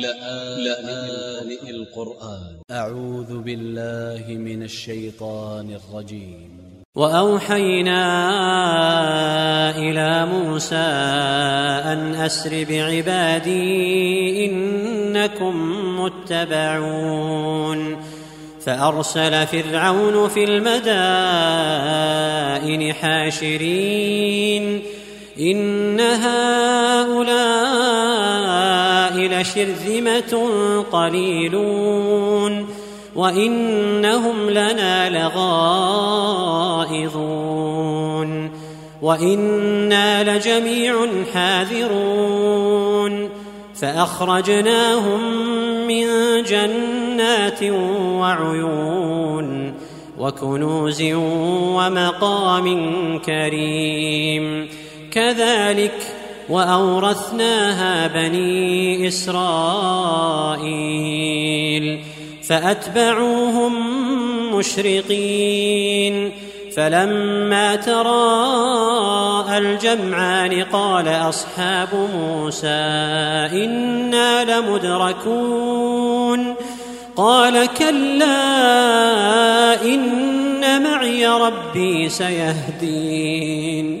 لآن القرآن. أ ع و ذ ب ا ل ل ه من ا ل ش ي ط ا ن ا ل ج ي م وأوحينا إلى موسى أن أسر بعبادي إنكم متبعون. فأرسل فرعون في المدائن حاشرين. إن هؤلاء لشرذمة قليلون وإنهم لنا لغائظون وإنا لجميع حاذرون فأخرجناهم من جنات وعيون وكنوز ومقام كريم كذلك وأورثناها بني إسرائيل فأتبعوهم مشرقين فلما تراءى الجمعان قال أصحاب موسى إنا لمدركون قال كلا إن معي ربي سيهدين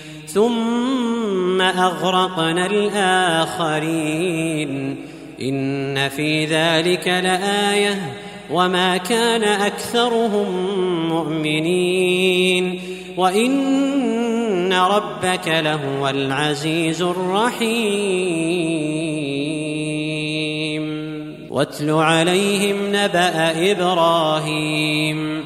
ثم أغرقنا الآخرين. إن في ذلك لآية وما كان أكثرهم مؤمنين. وإن ربك لهو العزيز الرحيم. واتل عليهم نبأ إبراهيم.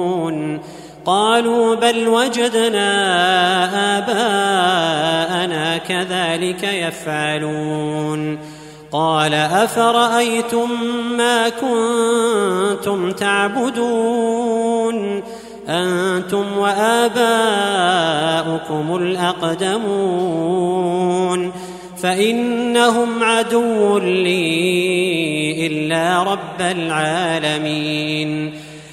قالوا بل وجدنا آباءنا كذلك يفعلون. قال أفرأيتم ما كنتم تعبدون؟ أنتم وآباؤكم الأقدمون. فإنهم عدو لي إلا رب العالمين.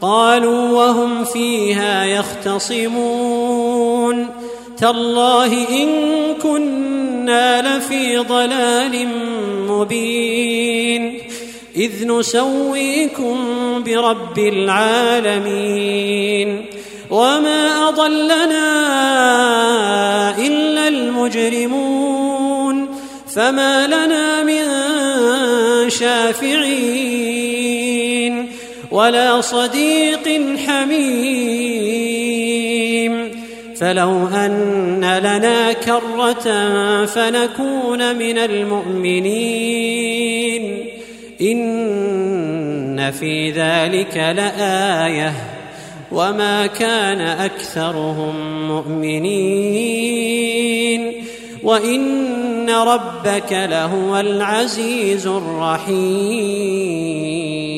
قالوا وهم فيها يختصمون. تالله إن كنا لفي ضلال مبين. إذ نسويكم برب العالمين. وما أضلنا إلا المجرمون. فما لنا من شافعين. ولا صديق حميم. فلو أن لنا كرة فنكون من المؤمنين. إن في ذلك لآية. وما كان أكثرهم مؤمنين. وإن ربك لهو العزيز الرحيم.